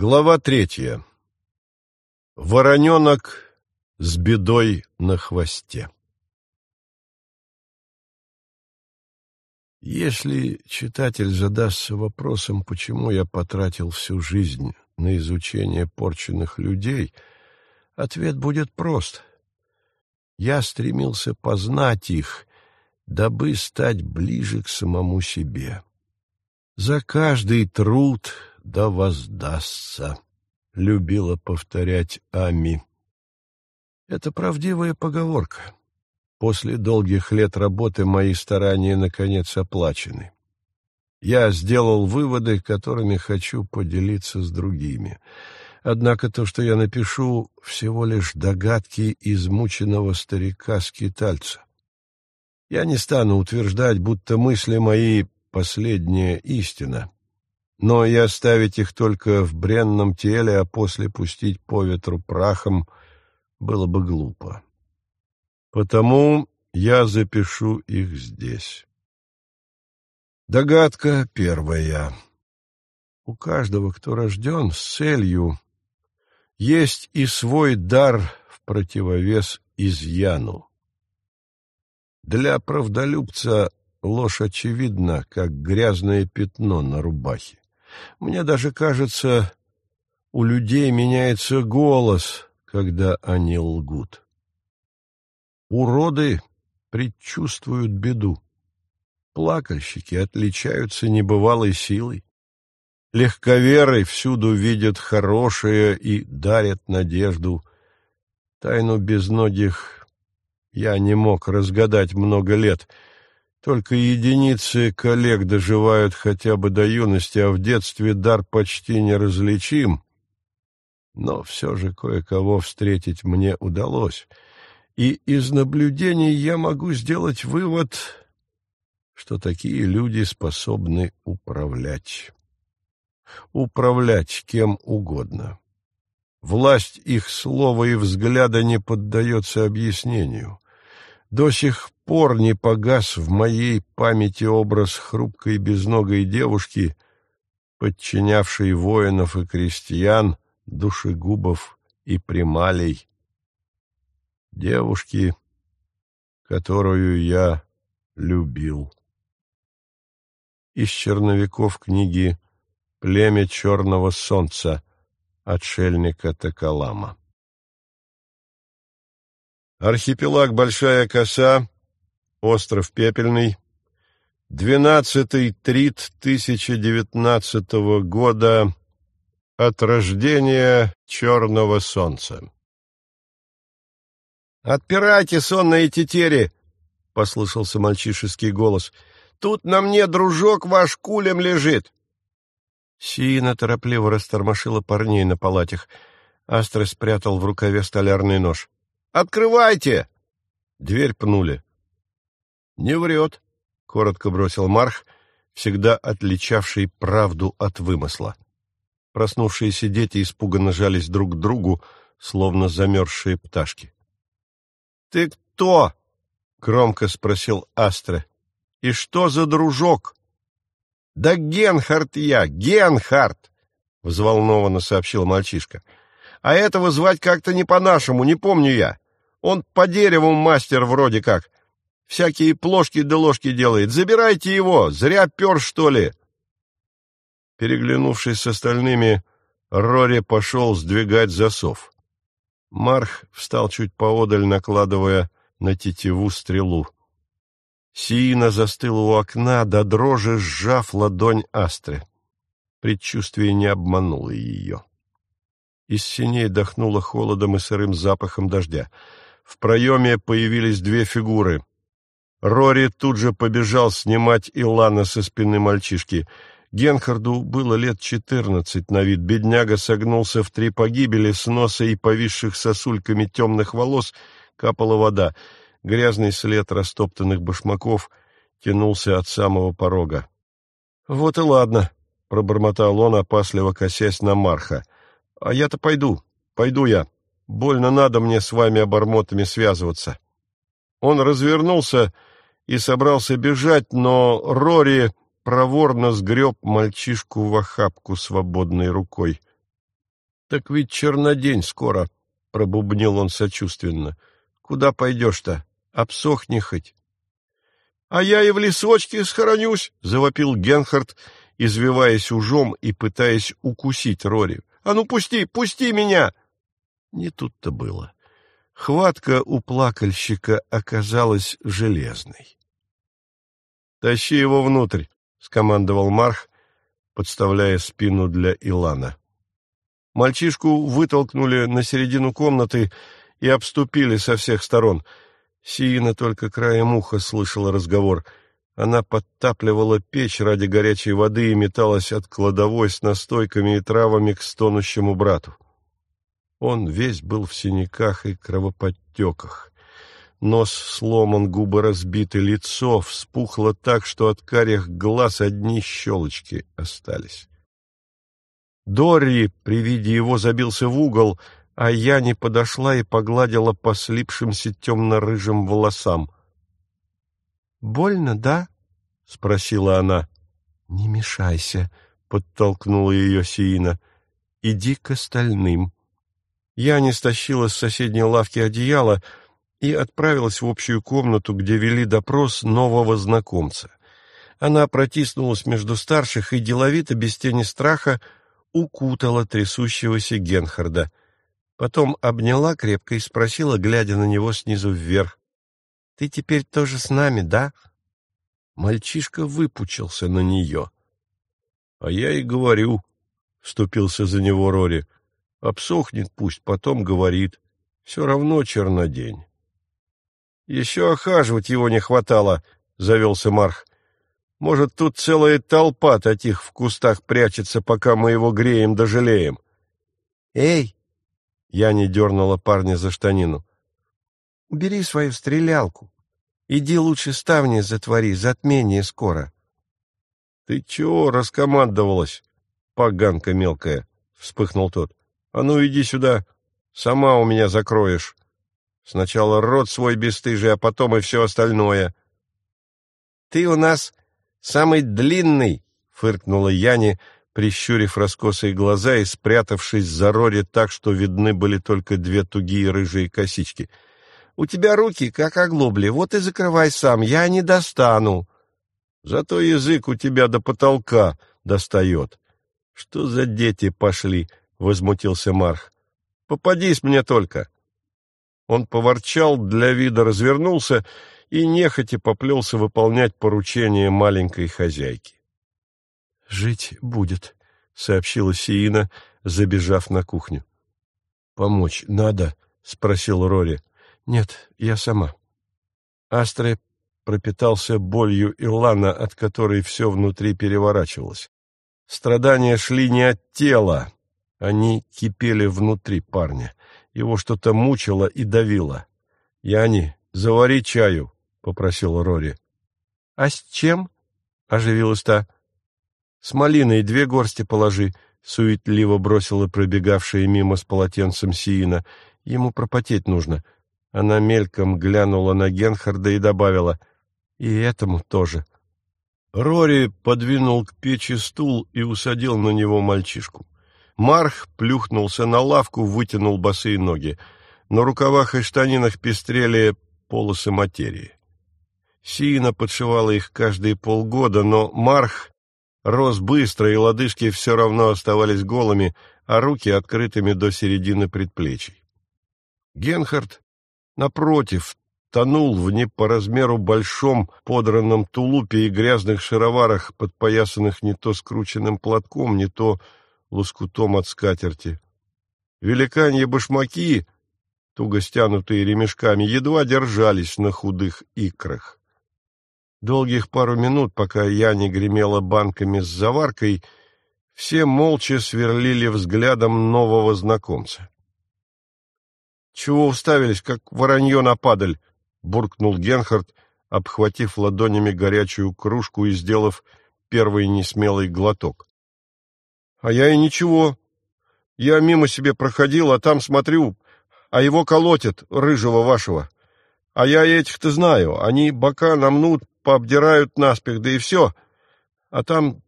Глава третья. Вороненок с бедой на хвосте. Если читатель задастся вопросом, почему я потратил всю жизнь на изучение порченных людей, ответ будет прост. Я стремился познать их, дабы стать ближе к самому себе. За каждый труд да воздастся, любила повторять Ами. Это правдивая поговорка. После долгих лет работы мои старания наконец оплачены. Я сделал выводы, которыми хочу поделиться с другими. Однако то, что я напишу, всего лишь догадки измученного старика-скитальца. Я не стану утверждать, будто мысли мои — последняя истина но и оставить их только в бренном теле, а после пустить по ветру прахом, было бы глупо. Потому я запишу их здесь. Догадка первая. У каждого, кто рожден с целью, есть и свой дар в противовес изъяну. Для правдолюбца ложь очевидна, как грязное пятно на рубахе. Мне даже кажется, у людей меняется голос, когда они лгут. Уроды предчувствуют беду. Плакальщики отличаются небывалой силой. Легковеры всюду видят хорошее и дарят надежду. Тайну безногих я не мог разгадать много лет — только единицы коллег доживают хотя бы до юности, а в детстве дар почти неразличим. Но все же кое-кого встретить мне удалось, и из наблюдений я могу сделать вывод, что такие люди способны управлять. Управлять кем угодно. Власть их слова и взгляда не поддается объяснению. До сих пор не погас в моей памяти образ хрупкой безногой девушки, подчинявшей воинов и крестьян, душегубов и прималей. Девушки, которую я любил. Из черновиков книги «Племя черного солнца» отшельника Токолама. Архипелаг Большая Коса Остров Пепельный, двенадцатый трит 1019 года от рождения черного солнца. «Отпирайте, сонные тетери!» — послышался мальчишеский голос. «Тут на мне дружок ваш кулем лежит!» Сиина торопливо растормошила парней на палатях. Астра спрятал в рукаве столярный нож. «Открывайте!» Дверь пнули. «Не врет», — коротко бросил Марх, всегда отличавший правду от вымысла. Проснувшиеся дети испуганно жались друг к другу, словно замерзшие пташки. «Ты кто?» — громко спросил Астре. «И что за дружок?» «Да Генхард я, Генхард!» — взволнованно сообщил мальчишка. «А этого звать как-то не по-нашему, не помню я. Он по дереву мастер вроде как. Всякие плошки да ложки делает. Забирайте его! Зря пер, что ли!» Переглянувшись с остальными, Рори пошел сдвигать засов. Марх встал чуть поодаль, накладывая на тетиву стрелу. Сиина застыла у окна, до дрожи сжав ладонь Астры. Предчувствие не обмануло ее. Из синей дохнуло холодом и сырым запахом дождя. В проеме появились две фигуры. Рори тут же побежал снимать Илана со спины мальчишки. Генхарду было лет четырнадцать на вид. Бедняга согнулся в три погибели, с носа и повисших сосульками темных волос капала вода. Грязный след растоптанных башмаков тянулся от самого порога. — Вот и ладно, — пробормотал он, опасливо косясь на Марха. — А я-то пойду, пойду я. Больно надо мне с вами обормотами связываться. Он развернулся и собрался бежать, но Рори проворно сгреб мальчишку в охапку свободной рукой. — Так ведь чернодень скоро, — пробубнил он сочувственно. — Куда пойдешь-то? Обсохни хоть. — А я и в лесочке схоронюсь, — завопил Генхард, извиваясь ужом и пытаясь укусить Рори. — А ну пусти, пусти меня! Не тут-то было. Хватка у плакальщика оказалась железной. — Тащи его внутрь, — скомандовал Марх, подставляя спину для Илана. Мальчишку вытолкнули на середину комнаты и обступили со всех сторон. Сиина только краем уха слышала разговор. Она подтапливала печь ради горячей воды и металась от кладовой с настойками и травами к стонущему брату. Он весь был в синяках и кровоподтеках. Нос сломан, губы разбиты, лицо вспухло так, что от карих глаз одни щелочки остались. Дори при виде его забился в угол, а я не подошла и погладила по слипшимся темно-рыжим волосам. — Больно, да? — спросила она. — Не мешайся, — подтолкнула ее Сиина. — Иди к остальным. Я не стащила с соседней лавки одеяло и отправилась в общую комнату, где вели допрос нового знакомца. Она протиснулась между старших и деловито, без тени страха, укутала трясущегося Генхарда. Потом обняла крепко и спросила, глядя на него снизу вверх. — Ты теперь тоже с нами, да? Мальчишка выпучился на нее. — А я и говорю, — вступился за него Рори. — Обсохнет пусть, потом говорит. Все равно чернодень. — Еще охаживать его не хватало, — завелся Марх. Может, тут целая толпа таких в кустах прячется, пока мы его греем да жалеем. «Эй!» — я не дернула парня за штанину. «Убери свою стрелялку. Иди лучше ставни затвори, затмение скоро». «Ты чего раскомандовалась, поганка мелкая?» — вспыхнул тот. «А ну иди сюда, сама у меня закроешь. Сначала рот свой бесстыжий, а потом и все остальное». «Ты у нас Самый длинный, — фыркнула Яни, прищурив раскосые глаза и спрятавшись за Рори так, что видны были только две тугие рыжие косички. — У тебя руки, как оглобли, вот и закрывай сам, я не достану. — Зато язык у тебя до потолка достает. — Что за дети пошли? — возмутился Марх. — Попадись мне только. Он поворчал, для вида развернулся и нехотя поплелся выполнять поручение маленькой хозяйки. — Жить будет, — сообщила Сиина, забежав на кухню. — Помочь надо? — спросил Рори. — Нет, я сама. Астре пропитался болью Илана, от которой все внутри переворачивалось. Страдания шли не от тела, они кипели внутри парня. Его что-то мучило и давило. «Яни, завари чаю», — попросил Рори. — А с чем? — оживилась та. — С малиной две горсти положи, — суетливо бросила пробегавшая мимо с полотенцем Сиина. — Ему пропотеть нужно. Она мельком глянула на Генхарда и добавила. — И этому тоже. Рори подвинул к печи стул и усадил на него мальчишку. Марх плюхнулся на лавку, вытянул босые ноги. На рукавах и штанинах пестрели полосы материи. Сиина подшивала их каждые полгода, но Марх рос быстро, и лодыжки все равно оставались голыми, а руки открытыми до середины предплечий. Генхард, напротив, тонул в не по размеру большом подранном тулупе и грязных шароварах, подпоясанных не то скрученным платком, не то лоскутом от скатерти. Великанье башмаки, туго стянутые ремешками, едва держались на худых икрах. Долгих пару минут, пока я не гремела банками с заваркой, все молча сверлили взглядом нового знакомца. — Чего уставились, как воронье на падаль? — буркнул Генхард, обхватив ладонями горячую кружку и сделав первый несмелый глоток. — А я и ничего. Я мимо себе проходил, а там смотрю, а его колотят, рыжего вашего. А я этих-то знаю, они бока намнут, пообдирают наспех, да и все. А там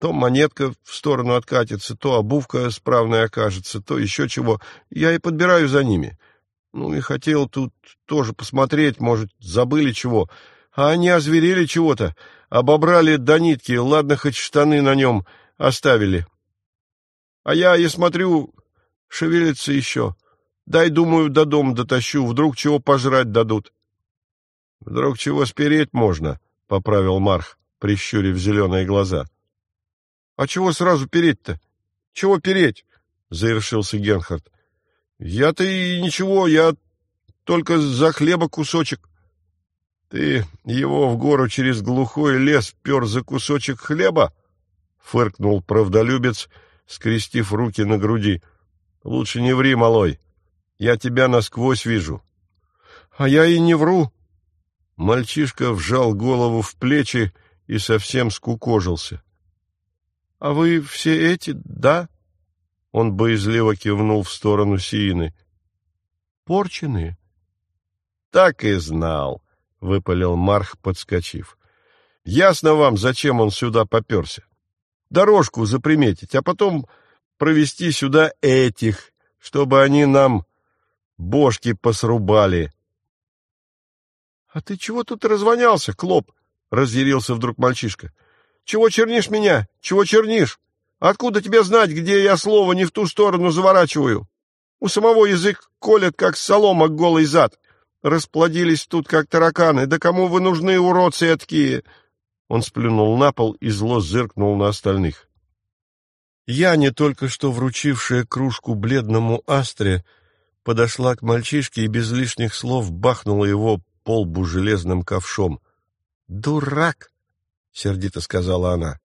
То монетка в сторону откатится, то обувка справная окажется, то еще чего. Я и подбираю за ними. Ну и хотел тут тоже посмотреть, может, забыли чего. А они озверели чего-то, обобрали до нитки, ладно, хоть штаны на нем оставили. А я и смотрю, шевелится еще. Дай, думаю, до дома дотащу, вдруг чего пожрать дадут. — Вдруг чего спереть можно, — поправил Марх, прищурив зеленые глаза. — А чего сразу переть-то? Чего переть? — завершился Генхард. — Я-то и ничего, я только за хлеба кусочек. — Ты его в гору через глухой лес пер за кусочек хлеба? — фыркнул правдолюбец, скрестив руки на груди. — Лучше не ври, малой. Я тебя насквозь вижу. — А я и не вру, Мальчишка вжал голову в плечи и совсем скукожился. — А вы все эти, да? Он боязливо кивнул в сторону Сиины. — Порченые? — Так и знал, — выпалил Марх, подскочив. — Ясно вам, зачем он сюда поперся. Дорожку заприметить, а потом провести сюда этих, чтобы они нам бошки посрубали. — А ты чего тут развонялся, Клоп? — разъярился вдруг мальчишка. — Чего чернишь меня? Чего чернишь? Откуда тебе знать, где я слово не в ту сторону заворачиваю? У самого язык колет, как солома голый зад. Расплодились тут, как тараканы. Да кому вы нужны, уродцы такие? Он сплюнул на пол и зло зыркнул на остальных. Я, не только что вручившая кружку бледному астре, подошла к мальчишке и без лишних слов бахнула его по лбу железным ковшом. «Дурак!» — сердито сказала она.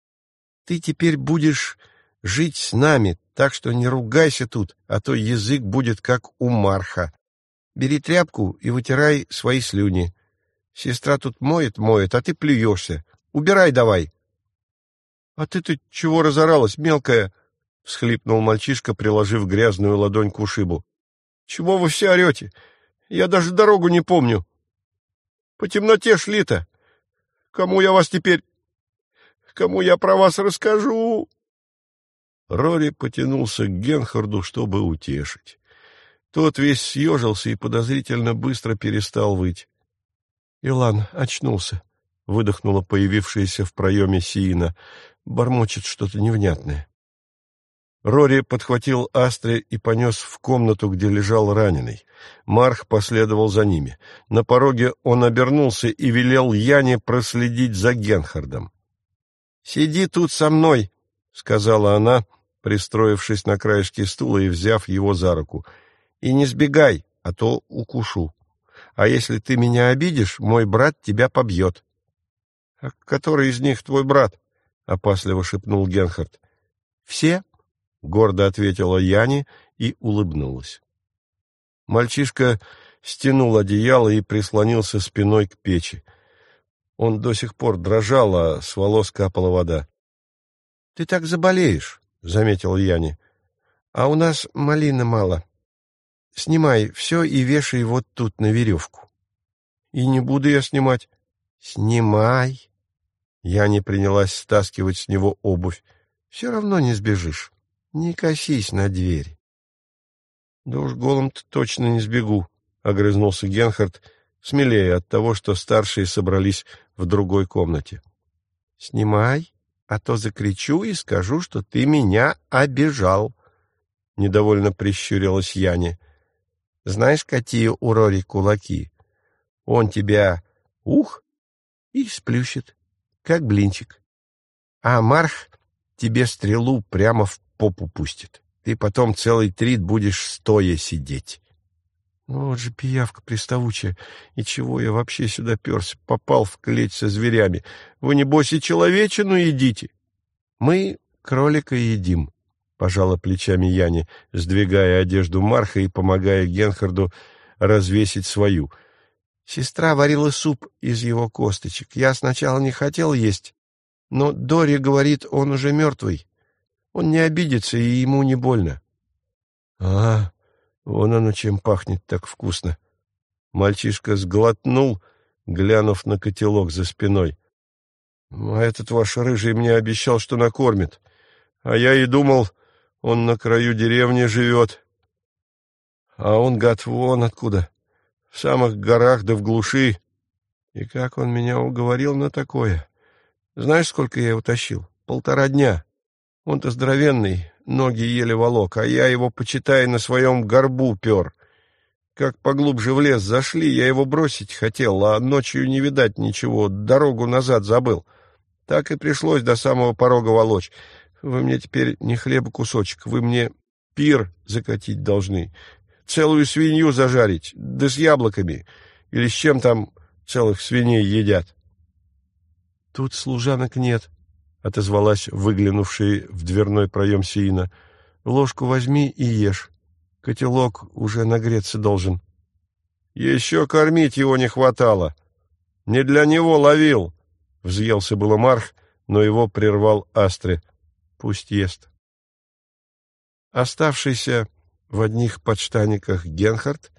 «Ты теперь будешь жить с нами, так что не ругайся тут, а то язык будет как у Марха. Бери тряпку и вытирай свои слюни. Сестра тут моет-моет, а ты плюешься. Убирай давай!» «А ты-то чего разоралась, мелкая?» — всхлипнул мальчишка, приложив грязную ладонь к ушибу. «Чего вы все орете? Я даже дорогу не помню!» По темноте шли-то. Кому я вас теперь... Кому я про вас расскажу?» Рори потянулся к Генхарду, чтобы утешить. Тот весь съежился и подозрительно быстро перестал выть. Илан очнулся, — выдохнула появившаяся в проеме Сиина. Бормочет что-то невнятное. Рори подхватил Астре и понес в комнату, где лежал раненый. Марх последовал за ними. На пороге он обернулся и велел Яне проследить за Генхардом. — Сиди тут со мной, — сказала она, пристроившись на краешке стула и взяв его за руку. — И не сбегай, а то укушу. А если ты меня обидишь, мой брат тебя побьет. — А который из них твой брат? — опасливо шепнул Генхард. — Все, — гордо ответила Яни и улыбнулась. Мальчишка стянул одеяло и прислонился спиной к печи. Он до сих пор дрожал, а с волос капала вода. — Ты так заболеешь, — заметил Яни. — А у нас малины мало. Снимай все и вешай вот тут на веревку. — И не буду я снимать. — Снимай. Яни принялась стаскивать с него обувь. — Все равно не сбежишь. Не косись на дверь. — Да уж голым-то точно не сбегу, — огрызнулся Генхард, смелее от того, что старшие собрались в другой комнате. — Снимай, а то закричу и скажу, что ты меня обижал. Недовольно прищурилась Яне. — Знаешь, какие у Рори кулаки? Он тебя ух и сплющит, как блинчик. А Марх тебе стрелу прямо в попу пустит. Ты потом целый трит будешь стоя сидеть. Ну, вот же пиявка приставучая. И чего я вообще сюда перся? Попал в клеть со зверями. Вы, небось, и человечину едите? Мы кролика едим, — пожала плечами Яне, сдвигая одежду Марха и помогая Генхарду развесить свою. Сестра варила суп из его косточек. Я сначала не хотел есть, но Дори говорит, он уже мертвый. Он не обидится, и ему не больно. — А, вон оно чем пахнет так вкусно. Мальчишка сглотнул, глянув на котелок за спиной. А этот ваш рыжий мне обещал, что накормит. А я и думал, он на краю деревни живет. А он, гад, вон откуда, в самых горах да в глуши. И как он меня уговорил на такое? Знаешь, сколько я его тащил? Полтора дня. Он-то здоровенный, ноги еле волок, а я его, почитай, на своем горбу пер. Как поглубже в лес зашли, я его бросить хотел, а ночью не видать ничего, дорогу назад забыл. Так и пришлось до самого порога волочь. Вы мне теперь не хлеба кусочек, вы мне пир закатить должны, целую свинью зажарить, да с яблоками, или с чем там целых свиней едят. — Тут служанок нет, — отозвалась выглянувшая в дверной проем Сиина. — Ложку возьми и ешь. Котелок уже нагреться должен. — Еще кормить его не хватало. Не для него ловил. Взъелся было Марх, но его прервал Астре. Пусть ест. Оставшийся в одних подштаниках Генхард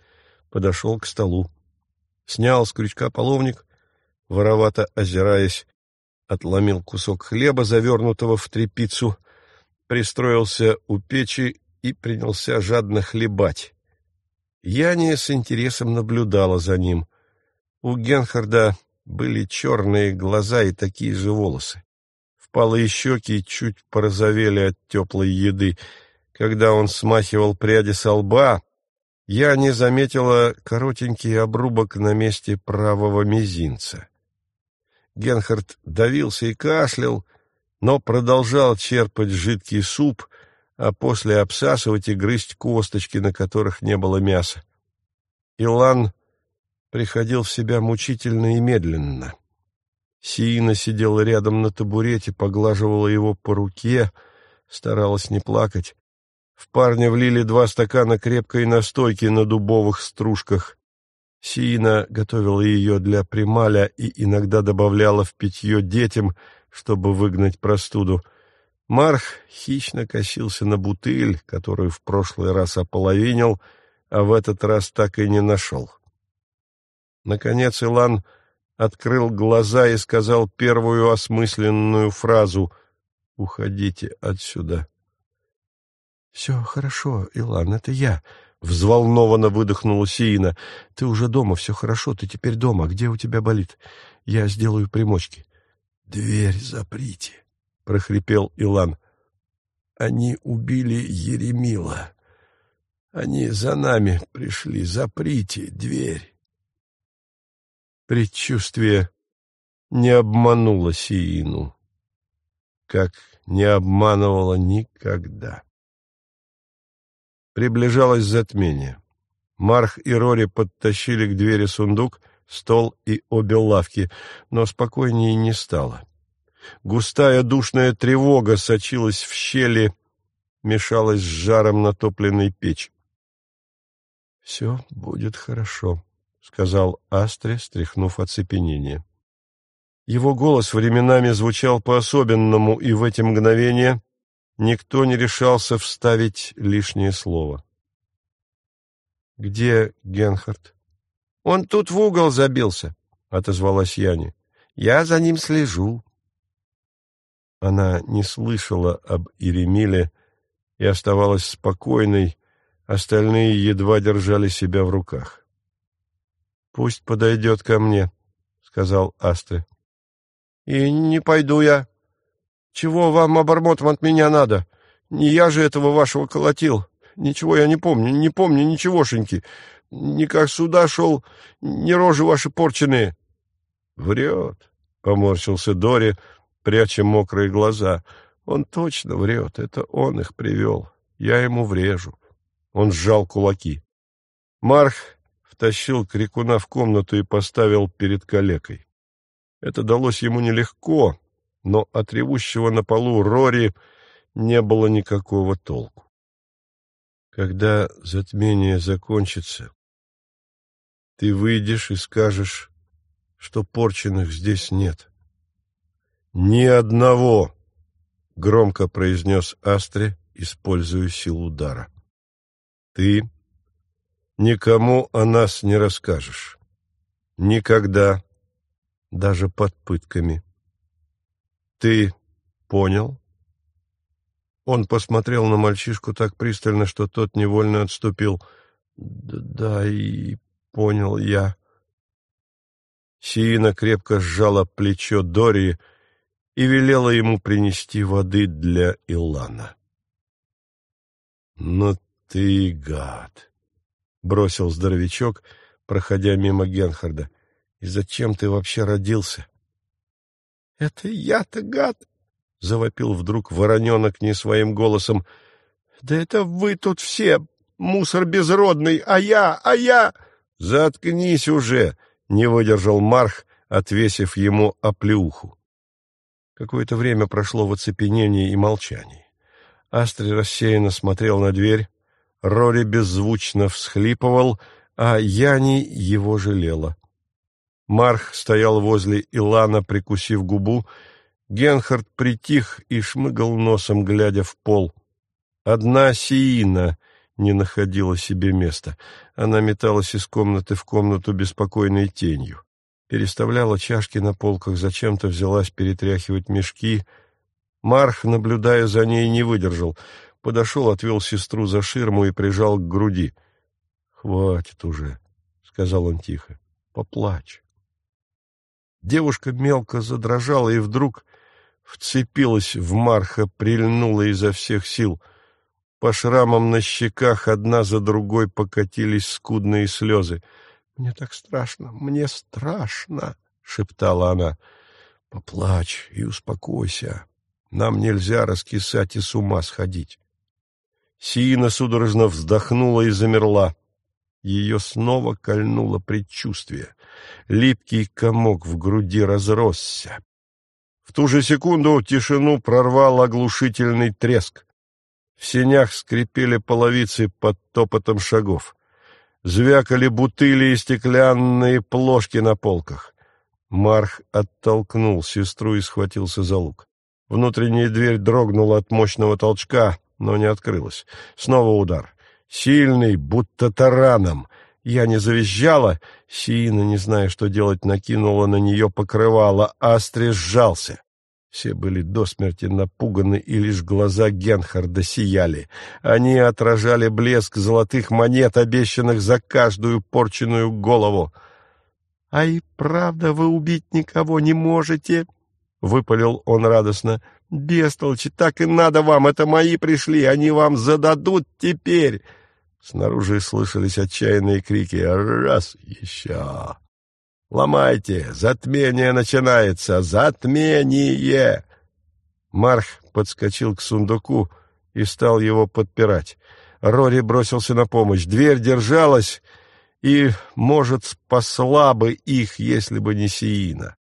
подошел к столу. Снял с крючка половник, воровато озираясь, отломил кусок хлеба, завернутого в тряпицу, пристроился у печи и принялся жадно хлебать. Яния с интересом наблюдала за ним. У Генхарда были черные глаза и такие же волосы. Впалые щеки чуть порозовели от теплой еды. Когда он смахивал пряди со лба, я не заметила коротенький обрубок на месте правого мизинца. Генхард давился и кашлял, но продолжал черпать жидкий суп, а после обсасывать и грызть косточки, на которых не было мяса. Илан приходил в себя мучительно и медленно. Сиина сидела рядом на табурете, поглаживала его по руке, старалась не плакать. В парня влили два стакана крепкой настойки на дубовых стружках. Сиина готовила ее для прималя и иногда добавляла в питье детям, чтобы выгнать простуду. Марх хищно косился на бутыль, которую в прошлый раз ополовинил, а в этот раз так и не нашел. Наконец Илан открыл глаза и сказал первую осмысленную фразу «Уходите отсюда». «Все хорошо, Илан, это я», Взволнованно выдохнула Сиина. «Ты уже дома, все хорошо, ты теперь дома. Где у тебя болит? Я сделаю примочки». «Дверь заприте», — прохрипел Илан. «Они убили Еремила. Они за нами пришли. Заприте дверь». Предчувствие не обмануло Сиину, как не обманывало никогда. Приближалось затмение. Марх и Рори подтащили к двери сундук, стол и обе лавки, но спокойнее не стало. Густая душная тревога сочилась в щели, мешалась с жаром натопленной печи. — Все будет хорошо, — сказал Астре, стряхнув оцепенение. Его голос временами звучал по-особенному, и в эти мгновения Никто не решался вставить лишнее слово. «Где Генхард?» «Он тут в угол забился», — отозвалась Яни. «Я за ним слежу». Она не слышала об Иремиле и оставалась спокойной, остальные едва держали себя в руках. «Пусть подойдет ко мне», — сказал Асте. «И не пойду я», чего вам, обормотом, от меня надо? Не я же этого вашего колотил. Ничего я не помню, не помню ничегошеньки. Ни как сюда шел, ни рожи ваши порченые. — Врет, — поморщился Дори, пряча мокрые глаза. — Он точно врет, это он их привел. Я ему врежу. Он сжал кулаки. Марх втащил крикуна в комнату и поставил перед калекой. Это далось ему нелегко, но от ревущего на полу Рори не было никакого толку. Когда затмение закончится, ты выйдешь и скажешь, что порченных здесь нет. «Ни одного!» — громко произнес Астре, используя силу удара. «Ты никому о нас не расскажешь. Никогда, даже под пытками. Ты понял?» Он посмотрел на мальчишку так пристально, что тот невольно отступил. «Да, и понял я». Сиина крепко сжала плечо Дори и велела ему принести воды для Илана. «Ну ты гад!» — бросил здоровячок, проходя мимо Генхарда. «И зачем ты вообще родился?» «Это я-то гад!» — завопил вдруг вороненок не своим голосом. «Да это вы тут все, мусор безродный, а я, а я...» «Заткнись уже!» — не выдержал Марх, отвесив ему оплеуху. Какое-то время прошло в оцепенении и молчании. Астри рассеянно смотрел на дверь, Рори беззвучно всхлипывал, а Яни его жалела. Марх стоял возле Илана, прикусив губу. Генхард притих и шмыгал носом, глядя в пол. Одна Сиина не находила себе места. Она металась из комнаты в комнату беспокойной тенью. Переставляла чашки на полках, зачем-то взялась перетряхивать мешки. Марх, наблюдая за ней, не выдержал подошел, отвел сестру за ширму и прижал к груди. — Хватит уже, — сказал он тихо, — поплачь. Девушка мелко задрожала и вдруг вцепилась в Марха, прильнула изо всех сил. По шрамам на щеках одна за другой покатились скудные слезы. — Мне так страшно, мне страшно, — шептала она. — Поплачь и успокойся. Нам нельзя раскисать и с ума сходить. Сиина судорожно вздохнула и замерла. Ее снова кольнуло предчувствие. Липкий комок в груди разросся. В ту же секунду тишину прорвал оглушительный треск. В сенях скрипели половицы под топотом шагов. Звякали бутыли и стеклянные плошки на полках. Марх оттолкнул сестру и схватился за лук. Внутренняя дверь дрогнула от мощного толчка, но не открылась. Снова удар. Сильный, будто тараном. Я не завизжала. Сиина, не зная, что делать, накинула на нее покрывало. Астри сжался. Все были до смерти напуганы, и лишь глаза Генхарда сияли. Они отражали блеск золотых монет, обещанных за каждую порченную голову. — А и правда вы убить никого не можете? — выпалил он радостно. Бестолочи, так и надо вам, это мои пришли, они вам зададут теперь. Снаружи слышались отчаянные крики. Раз еще. Ломайте, затмение начинается, затмение! Марх подскочил к сундуку и стал его подпирать. Рори бросился на помощь. Дверь держалась и, может, спасла бы их, если бы не Сиина.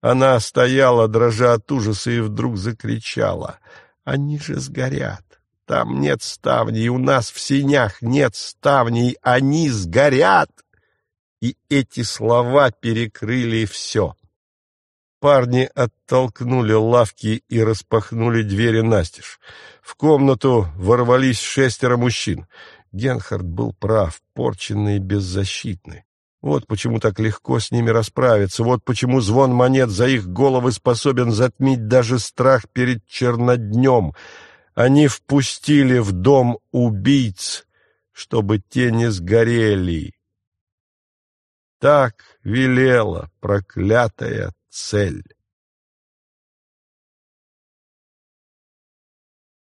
Она стояла, дрожа от ужаса, и вдруг закричала. «Они же сгорят! Там нет ставней, у нас в синях нет ставней, они сгорят!» И эти слова перекрыли все. Парни оттолкнули лавки и распахнули двери настежь. В комнату ворвались шестеро мужчин. Генхард был прав, порченный и беззащитный. Вот почему так легко с ними расправиться, вот почему звон монет за их головы способен затмить даже страх перед черноднем. Они впустили в дом убийц, чтобы те не сгорели. Так велела проклятая цель.